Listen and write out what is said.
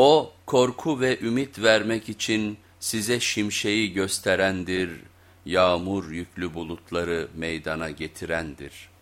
O korku ve ümit vermek için size şimşeği gösterendir, yağmur yüklü bulutları meydana getirendir.''